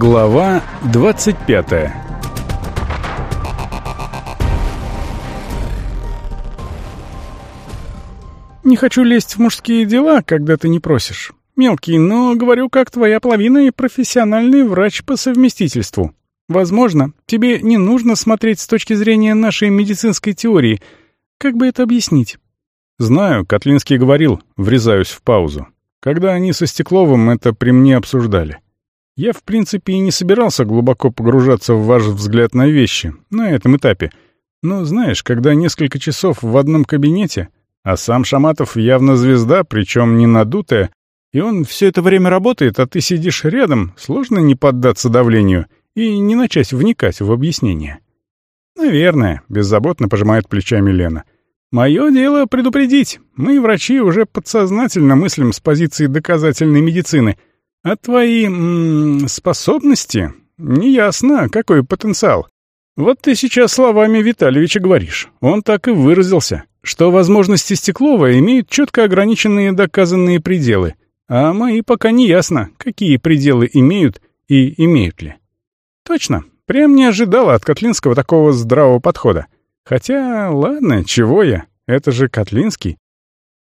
Глава 25 «Не хочу лезть в мужские дела, когда ты не просишь. Мелкий, но говорю, как твоя половина и профессиональный врач по совместительству. Возможно, тебе не нужно смотреть с точки зрения нашей медицинской теории. Как бы это объяснить?» «Знаю, Котлинский говорил, врезаюсь в паузу. Когда они со Стекловым это при мне обсуждали. Я, в принципе, и не собирался глубоко погружаться в ваш взгляд на вещи на этом этапе. Но знаешь, когда несколько часов в одном кабинете, а сам Шаматов явно звезда, причем не надутая, и он все это время работает, а ты сидишь рядом, сложно не поддаться давлению и не начать вникать в объяснение. «Наверное», — беззаботно пожимает плечами Лена. «Мое дело предупредить. Мы, врачи, уже подсознательно мыслим с позиции доказательной медицины — а твои м -м, способности? Неясно, какой потенциал. Вот ты сейчас словами Витальевича говоришь. Он так и выразился, что возможности Стеклова имеют четко ограниченные доказанные пределы, а мои пока не ясно, какие пределы имеют и имеют ли. Точно, прям не ожидала от Котлинского такого здравого подхода. Хотя, ладно, чего я, это же Котлинский.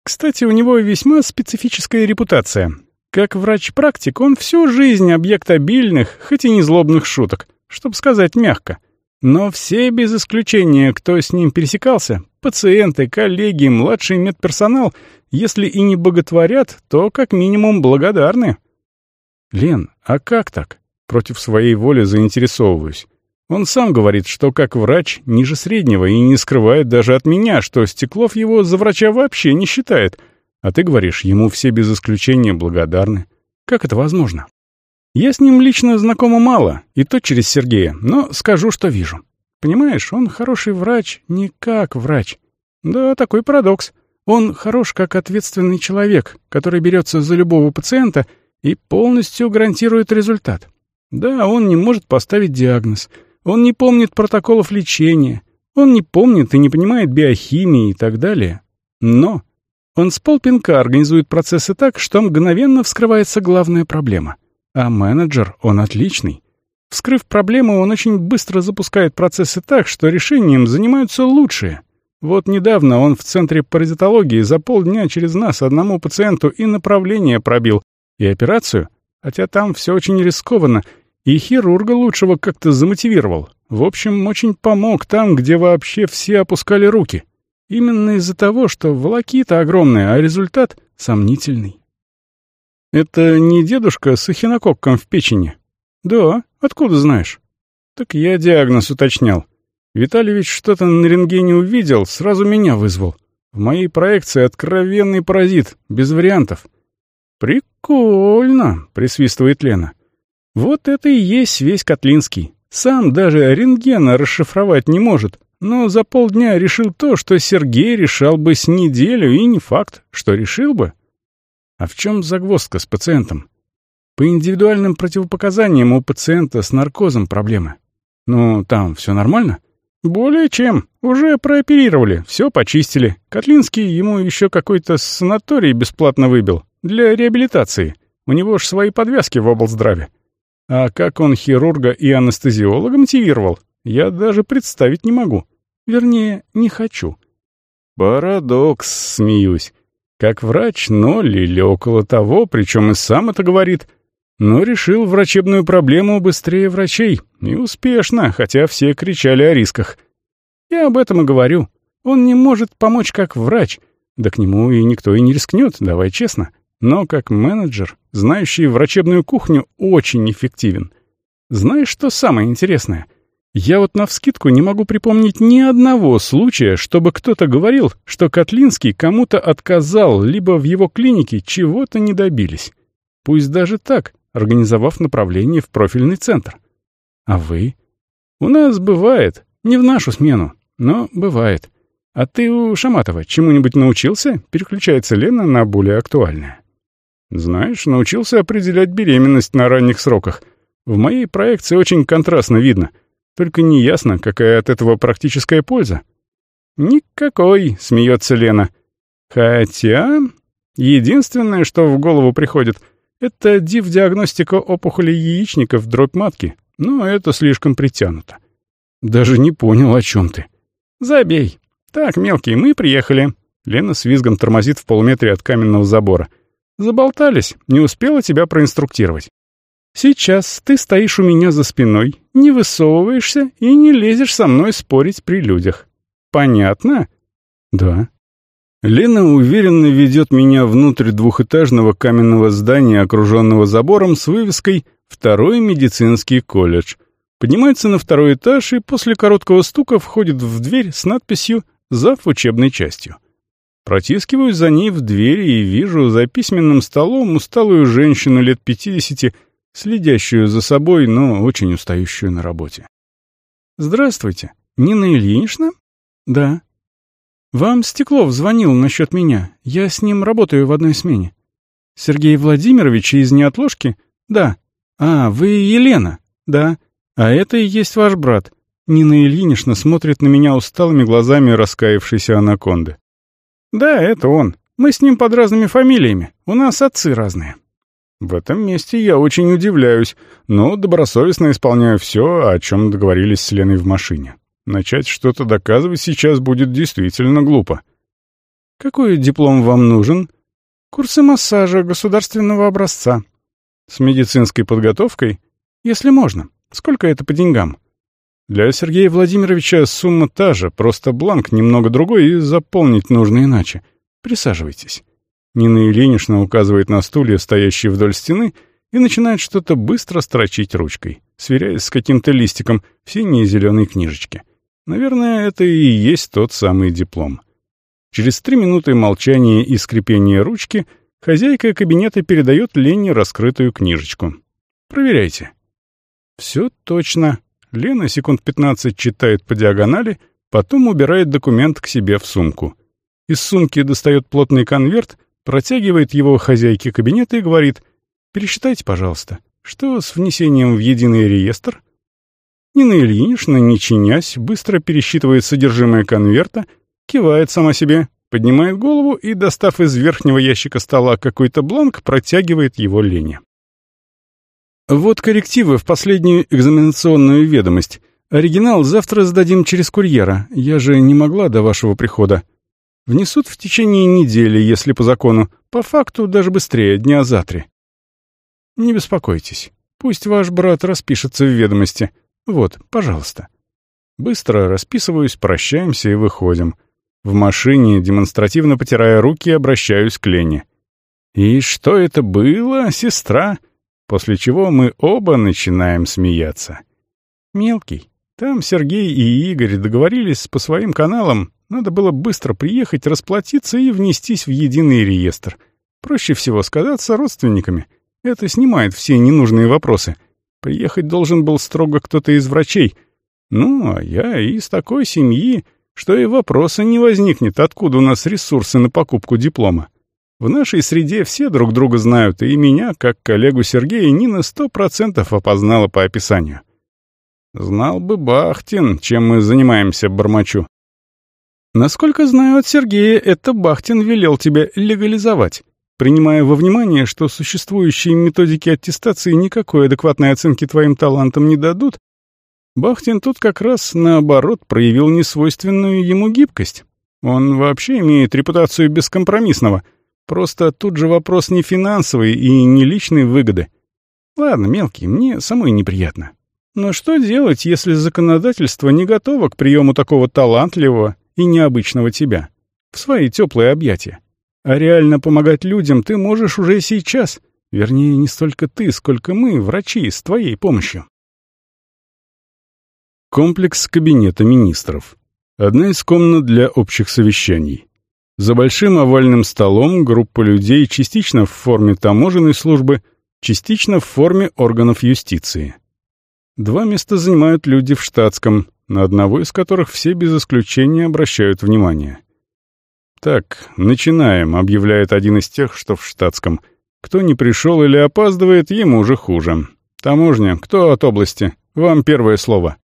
Кстати, у него весьма специфическая репутация. Как врач-практик он всю жизнь объект обильных, хоть и не злобных шуток, чтобы сказать мягко. Но все без исключения, кто с ним пересекался, пациенты, коллеги, младший медперсонал, если и не боготворят, то как минимум благодарны. Лен, а как так? Против своей воли заинтересовываюсь. Он сам говорит, что как врач ниже среднего и не скрывает даже от меня, что Стеклов его за врача вообще не считает — а ты говоришь, ему все без исключения благодарны. Как это возможно? Я с ним лично знакома мало, и то через Сергея, но скажу, что вижу. Понимаешь, он хороший врач не как врач. Да, такой парадокс. Он хорош как ответственный человек, который берется за любого пациента и полностью гарантирует результат. Да, он не может поставить диагноз, он не помнит протоколов лечения, он не помнит и не понимает биохимии и так далее. Но он с полпинка организует процессы так, что мгновенно вскрывается главная проблема. А менеджер, он отличный. Вскрыв проблему, он очень быстро запускает процессы так, что решением занимаются лучшие. Вот недавно он в центре паразитологии за полдня через нас одному пациенту и направление пробил, и операцию, хотя там все очень рискованно, и хирурга лучшего как-то замотивировал. В общем, очень помог там, где вообще все опускали руки. Именно из-за того, что волокита огромная, а результат сомнительный. Это не дедушка с эхинококком в печени? Да, откуда знаешь? Так я диагноз уточнял. Витальевич что-то на рентгене увидел, сразу меня вызвал. В моей проекции откровенный паразит, без вариантов. «Прикольно», — присвистывает Лена. «Вот это и есть весь Котлинский. Сам даже рентгена расшифровать не может, но за полдня решил то, что Сергей решал бы с неделю, и не факт, что решил бы. А в чем загвоздка с пациентом? По индивидуальным противопоказаниям у пациента с наркозом проблемы. Ну, там все нормально? Более чем. Уже прооперировали, все почистили. Котлинский ему еще какой-то санаторий бесплатно выбил. Для реабилитации. У него ж свои подвязки в облздраве. А как он хирурга и анестезиолога мотивировал, я даже представить не могу. Вернее, не хочу. Парадокс, смеюсь. Как врач ноль или около того, причем и сам это говорит. Но решил врачебную проблему быстрее врачей. И успешно, хотя все кричали о рисках. Я об этом и говорю. Он не может помочь как врач. Да к нему и никто и не рискнет, давай честно. Но как менеджер, знающий врачебную кухню, очень эффективен. Знаешь, что самое интересное? Я вот навскидку не могу припомнить ни одного случая, чтобы кто-то говорил, что Котлинский кому-то отказал, либо в его клинике чего-то не добились. Пусть даже так, организовав направление в профильный центр. А вы? У нас бывает, не в нашу смену, но бывает. А ты у Шаматова чему-нибудь научился? Переключается Лена на более актуальное. Знаешь, научился определять беременность на ранних сроках. В моей проекции очень контрастно видно — только неясно, какая от этого практическая польза. «Никакой», — смеется Лена. «Хотя...» Единственное, что в голову приходит, Это див-диагностика опухолей яичников, дробь матки. Но это слишком притянуто. Даже не понял, о чем ты. Забей. Так, мелкий, мы приехали. Лена с визгом тормозит в полуметре от каменного забора. Заболтались, не успела тебя проинструктировать. Сейчас ты стоишь у меня за спиной, не высовываешься и не лезешь со мной спорить при людях. Понятно? Да. Лена уверенно ведет меня внутрь двухэтажного каменного здания, окруженного забором с вывеской «Второй медицинский колледж». Поднимается на второй этаж и после короткого стука входит в дверь с надписью «Зав учебной частью». Протискиваюсь за ней в дверь и вижу за письменным столом усталую женщину лет пятидесяти, следящую за собой, но очень устающую на работе. «Здравствуйте. Нина Ильинична?» «Да». «Вам Стеклов звонил насчет меня. Я с ним работаю в одной смене». «Сергей Владимирович из неотложки?» «Да». «А, вы Елена?» «Да». «А это и есть ваш брат». Нина Ильинична смотрит на меня усталыми глазами раскаявшейся анаконды. «Да, это он. Мы с ним под разными фамилиями. У нас отцы разные». В этом месте я очень удивляюсь, но добросовестно исполняю все, о чем договорились с Леной в машине. Начать что-то доказывать сейчас будет действительно глупо. «Какой диплом вам нужен?» «Курсы массажа государственного образца». «С медицинской подготовкой?» «Если можно. Сколько это по деньгам?» «Для Сергея Владимировича сумма та же, просто бланк немного другой и заполнить нужно иначе. Присаживайтесь». Нина Ильинична указывает на стулья, стоящие вдоль стены, и начинает что-то быстро строчить ручкой, сверяясь с каким-то листиком в синей зеленой книжечке. Наверное, это и есть тот самый диплом. Через три минуты молчания и скрипения ручки хозяйка кабинета передает Лене раскрытую книжечку. «Проверяйте». «Все точно». Лена секунд пятнадцать читает по диагонали, потом убирает документ к себе в сумку. Из сумки достает плотный конверт протягивает его хозяйке кабинета и говорит «Пересчитайте, пожалуйста, что с внесением в единый реестр?» Нина Ильинична, не чинясь, быстро пересчитывает содержимое конверта, кивает сама себе, поднимает голову и, достав из верхнего ящика стола какой-то бланк, протягивает его Лене. «Вот коррективы в последнюю экзаменационную ведомость. Оригинал завтра сдадим через курьера. Я же не могла до вашего прихода. Внесут в течение недели, если по закону. По факту даже быстрее, дня за три. Не беспокойтесь. Пусть ваш брат распишется в ведомости. Вот, пожалуйста. Быстро расписываюсь, прощаемся и выходим. В машине, демонстративно потирая руки, обращаюсь к Лене. «И что это было, сестра?» После чего мы оба начинаем смеяться. «Мелкий, там Сергей и Игорь договорились по своим каналам, надо было быстро приехать, расплатиться и внестись в единый реестр. Проще всего сказаться родственниками. Это снимает все ненужные вопросы. Приехать должен был строго кто-то из врачей. Ну, а я из такой семьи, что и вопроса не возникнет, откуда у нас ресурсы на покупку диплома. В нашей среде все друг друга знают, и меня, как коллегу Сергея, Нина сто процентов опознала по описанию. Знал бы Бахтин, чем мы занимаемся, бормочу. Насколько знаю от Сергея, это Бахтин велел тебя легализовать, принимая во внимание, что существующие методики аттестации никакой адекватной оценки твоим талантам не дадут, Бахтин тут как раз, наоборот, проявил несвойственную ему гибкость. Он вообще имеет репутацию бескомпромиссного. Просто тут же вопрос не финансовый и не личной выгоды. Ладно, мелкий, мне самой неприятно. Но что делать, если законодательство не готово к приему такого талантливого и необычного тебя в свои теплые объятия. А реально помогать людям ты можешь уже сейчас. Вернее, не столько ты, сколько мы, врачи, с твоей помощью. Комплекс кабинета министров. Одна из комнат для общих совещаний. За большим овальным столом группа людей частично в форме таможенной службы, частично в форме органов юстиции. Два места занимают люди в штатском, на одного из которых все без исключения обращают внимание. «Так, начинаем», — объявляет один из тех, что в штатском. «Кто не пришел или опаздывает, ему уже хуже. Таможня, кто от области? Вам первое слово».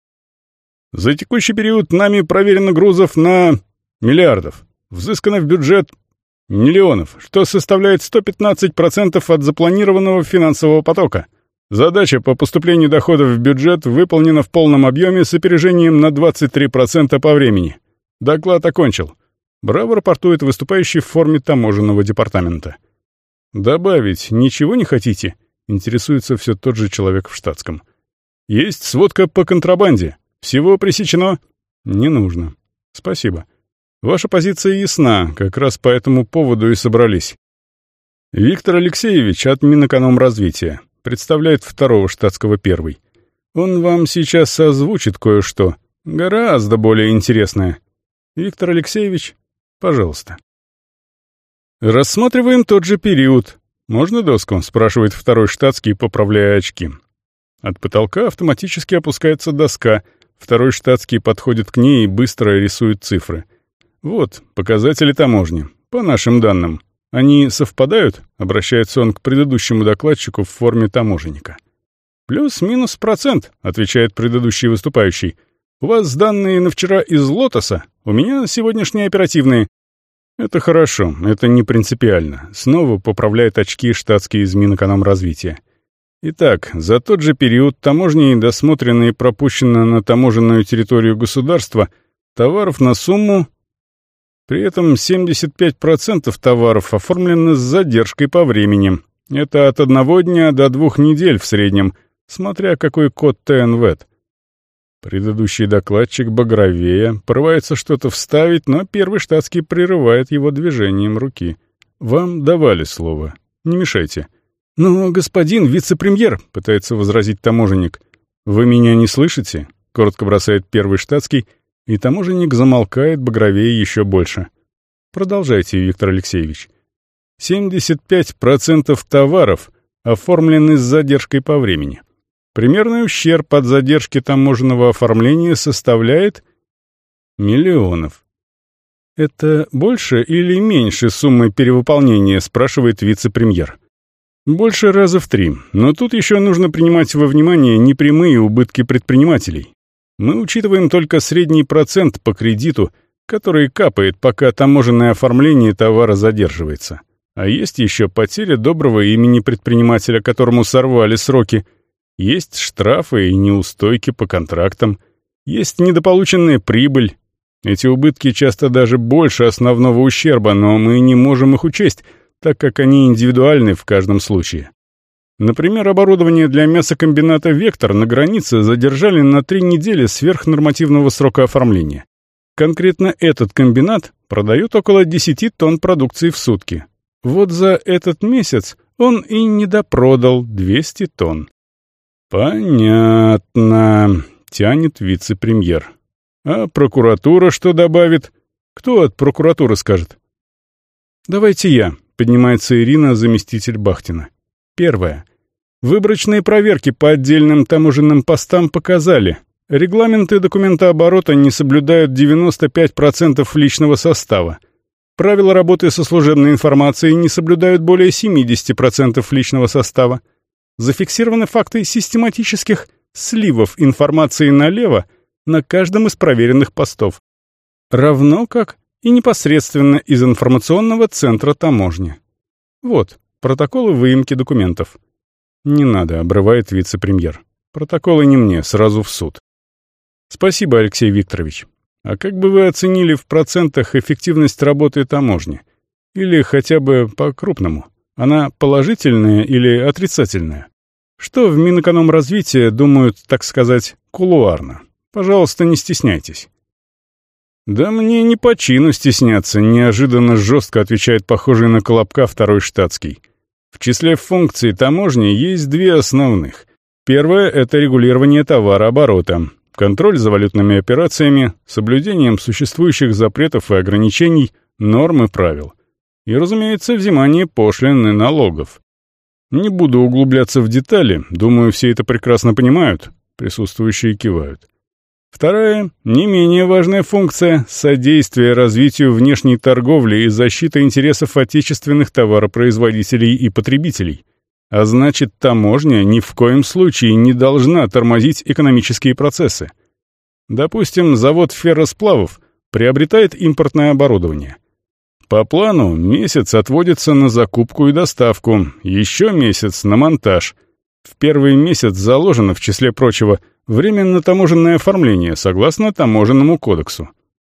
«За текущий период нами проверено грузов на... миллиардов. Взыскано в бюджет Миллионов, что составляет 115% от запланированного финансового потока. Задача по поступлению доходов в бюджет выполнена в полном объеме с опережением на 23% по времени. Доклад окончил. Браво рапортует выступающий в форме таможенного департамента. «Добавить ничего не хотите?» — интересуется все тот же человек в штатском. «Есть сводка по контрабанде. Всего пресечено?» «Не нужно. Спасибо. Ваша позиция ясна, как раз по этому поводу и собрались. Виктор Алексеевич от Минэкономразвития представляет второго штатского первый. Он вам сейчас озвучит кое-что, гораздо более интересное. Виктор Алексеевич, пожалуйста. Рассматриваем тот же период. Можно доску? спрашивает второй штатский, поправляя очки. От потолка автоматически опускается доска. Второй штатский подходит к ней и быстро рисует цифры. Вот, показатели таможни. По нашим данным. Они совпадают? Обращается он к предыдущему докладчику в форме таможенника. «Плюс-минус процент», — отвечает предыдущий выступающий. «У вас данные на вчера из Лотоса, у меня сегодняшние оперативные». «Это хорошо, это не принципиально», — снова поправляет очки штатский из Минэкономразвития. Итак, за тот же период таможней досмотрено и пропущено на таможенную территорию государства товаров на сумму при этом 75% товаров оформлены с задержкой по времени. Это от одного дня до двух недель в среднем, смотря какой код ТНВЭТ. Предыдущий докладчик багровея порывается что-то вставить, но первый штатский прерывает его движением руки. «Вам давали слово. Не мешайте». «Но, господин вице-премьер», — пытается возразить таможенник. «Вы меня не слышите?» — коротко бросает первый штатский — и таможенник замолкает багровее еще больше. Продолжайте, Виктор Алексеевич. 75% товаров оформлены с задержкой по времени. Примерный ущерб от задержки таможенного оформления составляет миллионов. «Это больше или меньше суммы перевыполнения?» – спрашивает вице-премьер. «Больше раза в три, но тут еще нужно принимать во внимание непрямые убытки предпринимателей. Мы учитываем только средний процент по кредиту, который капает, пока таможенное оформление товара задерживается. А есть еще потеря доброго имени предпринимателя, которому сорвали сроки. Есть штрафы и неустойки по контрактам. Есть недополученная прибыль. Эти убытки часто даже больше основного ущерба, но мы не можем их учесть, так как они индивидуальны в каждом случае. Например, оборудование для мясокомбината «Вектор» на границе задержали на три недели сверхнормативного срока оформления. Конкретно этот комбинат продает около 10 тонн продукции в сутки. Вот за этот месяц он и недопродал 200 тонн. «Понятно», — тянет вице-премьер. «А прокуратура что добавит? Кто от прокуратуры скажет?» «Давайте я», — поднимается Ирина, заместитель Бахтина. Первое. Выборочные проверки по отдельным таможенным постам показали, регламенты документооборота не соблюдают 95% личного состава. Правила работы со служебной информацией не соблюдают более 70% личного состава. Зафиксированы факты систематических сливов информации налево на каждом из проверенных постов. Равно как и непосредственно из информационного центра таможни. Вот, протоколы выемки документов. «Не надо», — обрывает вице-премьер. «Протоколы не мне, сразу в суд». «Спасибо, Алексей Викторович. А как бы вы оценили в процентах эффективность работы таможни? Или хотя бы по-крупному? Она положительная или отрицательная? Что в Минэкономразвития думают, так сказать, кулуарно? Пожалуйста, не стесняйтесь». «Да мне не по чину стесняться», — неожиданно жестко отвечает похожий на Колобка второй штатский. В числе функций таможни есть две основных. Первая — это регулирование товарооборота, контроль за валютными операциями, соблюдением существующих запретов и ограничений, норм и правил. И, разумеется, взимание пошлин и налогов. Не буду углубляться в детали, думаю, все это прекрасно понимают, присутствующие кивают. Вторая, не менее важная функция — содействие развитию внешней торговли и защита интересов отечественных товаропроизводителей и потребителей. А значит, таможня ни в коем случае не должна тормозить экономические процессы. Допустим, завод ферросплавов приобретает импортное оборудование. По плану месяц отводится на закупку и доставку, еще месяц на монтаж. В первый месяц заложено, в числе прочего, временно-таможенное оформление, согласно таможенному кодексу.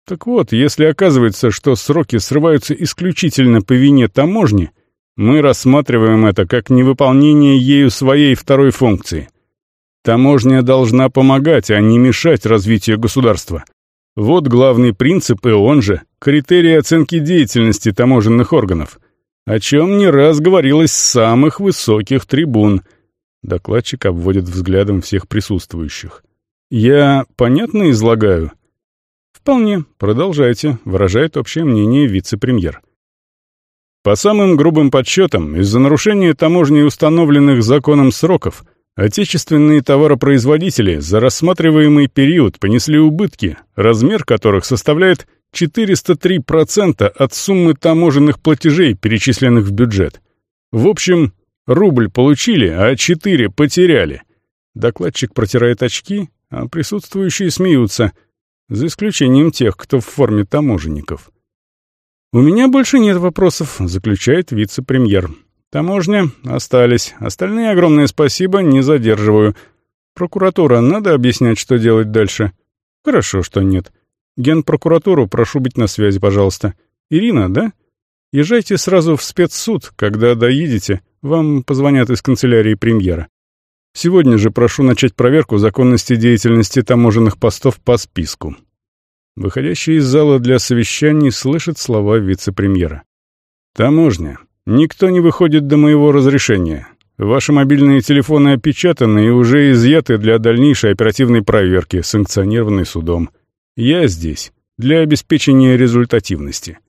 Так вот, если оказывается, что сроки срываются исключительно по вине таможни, мы рассматриваем это как невыполнение ею своей второй функции. Таможня должна помогать, а не мешать развитию государства. Вот главный принцип, и он же критерий оценки деятельности таможенных органов, о чем не раз говорилось с самых высоких трибун. Докладчик обводит взглядом всех присутствующих. «Я понятно излагаю?» «Вполне. Продолжайте», — выражает общее мнение вице-премьер. По самым грубым подсчетам, из-за нарушения таможни установленных законом сроков, отечественные товаропроизводители за рассматриваемый период понесли убытки, размер которых составляет 403% от суммы таможенных платежей, перечисленных в бюджет. В общем, рубль получили, а 4 потеряли. Докладчик протирает очки, а присутствующие смеются — за исключением тех, кто в форме таможенников. «У меня больше нет вопросов», — заключает вице-премьер. «Таможня остались. Остальные огромное спасибо, не задерживаю. Прокуратура, надо объяснять, что делать дальше?» «Хорошо, что нет. Генпрокуратуру прошу быть на связи, пожалуйста. Ирина, да? Езжайте сразу в спецсуд, когда доедете. Вам позвонят из канцелярии премьера. Сегодня же прошу начать проверку законности деятельности таможенных постов по списку. Выходящий из зала для совещаний слышит слова вице-премьера. «Таможня. Никто не выходит до моего разрешения. Ваши мобильные телефоны опечатаны и уже изъяты для дальнейшей оперативной проверки, санкционированной судом. Я здесь для обеспечения результативности».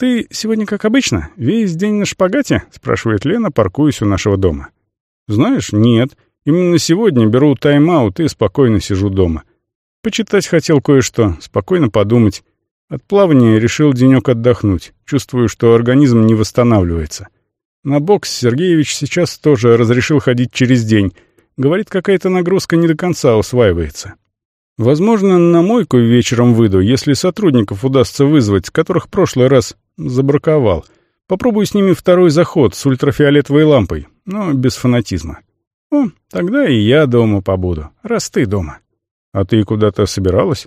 «Ты сегодня, как обычно, весь день на шпагате?» — спрашивает Лена, паркуясь у нашего дома. «Знаешь, нет. Именно сегодня беру тайм-аут и спокойно сижу дома. Почитать хотел кое-что, спокойно подумать. От плавания решил денек отдохнуть. Чувствую, что организм не восстанавливается. На бокс Сергеевич сейчас тоже разрешил ходить через день. Говорит, какая-то нагрузка не до конца усваивается. Возможно, на мойку вечером выйду, если сотрудников удастся вызвать, которых в прошлый раз забраковал. Попробую с ними второй заход с ультрафиолетовой лампой, но без фанатизма. О, тогда и я дома побуду, раз ты дома. А ты куда-то собиралась?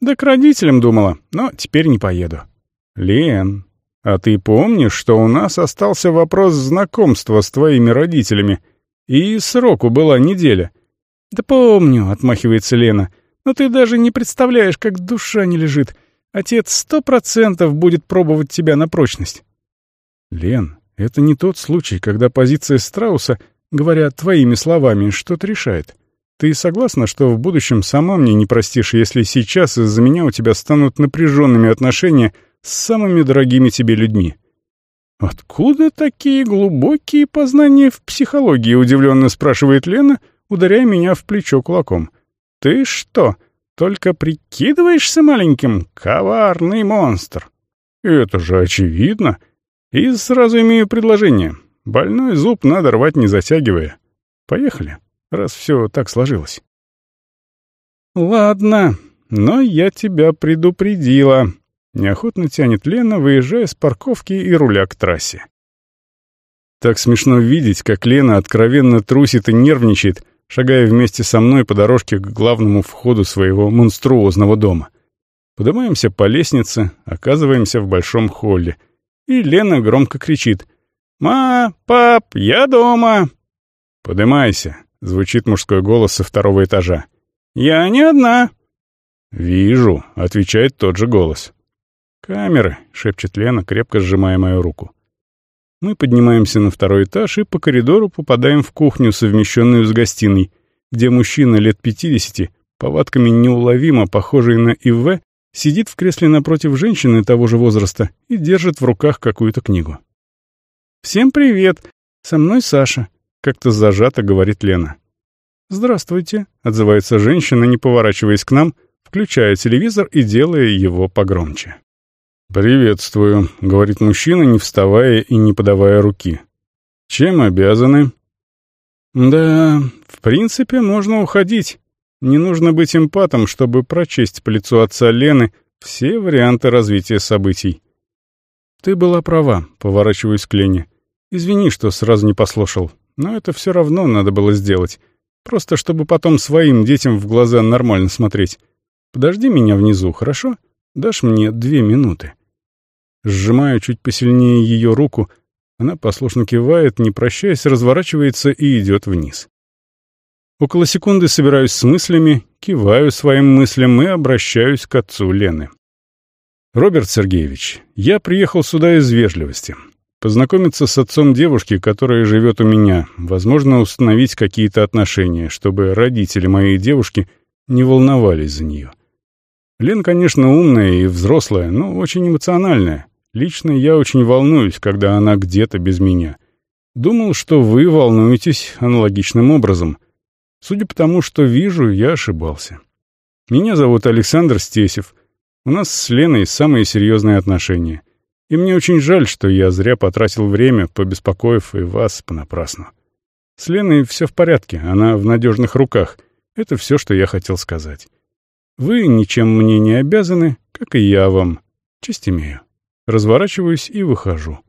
Да к родителям думала, но теперь не поеду. Лен, а ты помнишь, что у нас остался вопрос знакомства с твоими родителями? И сроку была неделя. Да помню, отмахивается Лена. Но ты даже не представляешь, как душа не лежит. Отец сто процентов будет пробовать тебя на прочность. Лен, это не тот случай, когда позиция Страуса, говоря твоими словами, что-то решает. Ты согласна, что в будущем сама мне не простишь, если сейчас из-за меня у тебя станут напряженными отношения с самыми дорогими тебе людьми? «Откуда такие глубокие познания в психологии?» — удивленно спрашивает Лена, ударяя меня в плечо кулаком. «Ты что, только прикидываешься маленьким? Коварный монстр!» «Это же очевидно!» «И сразу имею предложение. Больной зуб надо рвать, не затягивая. Поехали, раз все так сложилось». «Ладно, но я тебя предупредила», — неохотно тянет Лена, выезжая с парковки и руля к трассе. Так смешно видеть, как Лена откровенно трусит и нервничает, шагая вместе со мной по дорожке к главному входу своего монструозного дома. Поднимаемся по лестнице, оказываемся в большом холле. И Лена громко кричит. «Ма, пап, я дома!» «Подымайся», — звучит мужской голос со второго этажа. «Я не одна». «Вижу», — отвечает тот же голос. «Камеры», — шепчет Лена, крепко сжимая мою руку. Мы поднимаемся на второй этаж и по коридору попадаем в кухню, совмещенную с гостиной, где мужчина лет пятидесяти, повадками неуловимо похожий на ИВ, сидит в кресле напротив женщины того же возраста и держит в руках какую-то книгу. «Всем привет! Со мной Саша», — как-то зажато говорит Лена. «Здравствуйте», — отзывается женщина, не поворачиваясь к нам, включая телевизор и делая его погромче. «Приветствую», — говорит мужчина, не вставая и не подавая руки. «Чем обязаны?» «Да, в принципе, можно уходить. Не нужно быть эмпатом, чтобы прочесть по лицу отца Лены, Все варианты развития событий. «Ты была права», — поворачиваюсь к Лене. «Извини, что сразу не послушал, но это все равно надо было сделать. Просто чтобы потом своим детям в глаза нормально смотреть. Подожди меня внизу, хорошо? Дашь мне две минуты?» Сжимаю чуть посильнее ее руку, она послушно кивает, не прощаясь, разворачивается и идет вниз. Около секунды собираюсь с мыслями, киваю своим мыслям и обращаюсь к отцу Лены. «Роберт Сергеевич, я приехал сюда из вежливости. Познакомиться с отцом девушки, которая живет у меня, возможно, установить какие-то отношения, чтобы родители моей девушки не волновались за нее. Лен, конечно, умная и взрослая, но очень эмоциональная. Лично я очень волнуюсь, когда она где-то без меня. Думал, что вы волнуетесь аналогичным образом. Судя по тому, что вижу, я ошибался. Меня зовут Александр Стесев. У нас с Леной самые серьезные отношения. И мне очень жаль, что я зря потратил время, побеспокоив и вас понапрасну. С Леной все в порядке, она в надежных руках. Это все, что я хотел сказать. Вы ничем мне не обязаны, как и я вам. Честь имею. Разворачиваюсь и выхожу.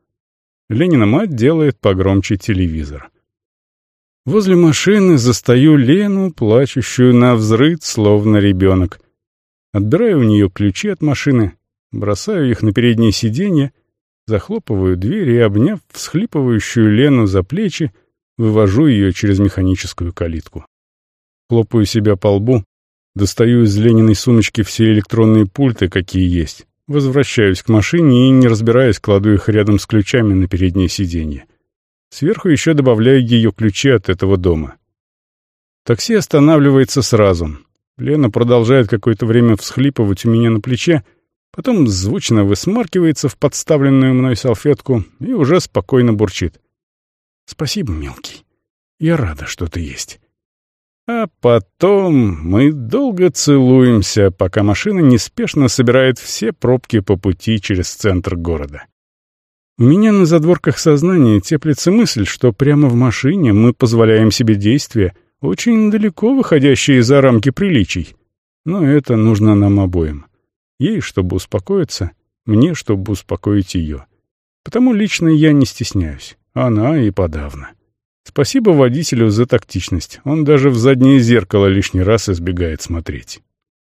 Ленина мать делает погромче телевизор. Возле машины застаю Лену, плачущую на взрыд, словно ребенок. Отбираю у нее ключи от машины, бросаю их на переднее сиденье, захлопываю дверь и, обняв всхлипывающую Лену за плечи, вывожу ее через механическую калитку. Хлопаю себя по лбу, достаю из Лениной сумочки все электронные пульты, какие есть, возвращаюсь к машине и, не разбираясь, кладу их рядом с ключами на переднее сиденье. Сверху еще добавляю ее ключи от этого дома. Такси останавливается сразу. Лена продолжает какое-то время всхлипывать у меня на плече, потом звучно высмаркивается в подставленную мной салфетку и уже спокойно бурчит. «Спасибо, мелкий. Я рада, что ты есть». А потом мы долго целуемся, пока машина неспешно собирает все пробки по пути через центр города. У меня на задворках сознания теплится мысль, что прямо в машине мы позволяем себе действия, очень далеко выходящие за рамки приличий. Но это нужно нам обоим. Ей, чтобы успокоиться, мне, чтобы успокоить ее. Потому лично я не стесняюсь, она и подавно. Спасибо водителю за тактичность, он даже в заднее зеркало лишний раз избегает смотреть.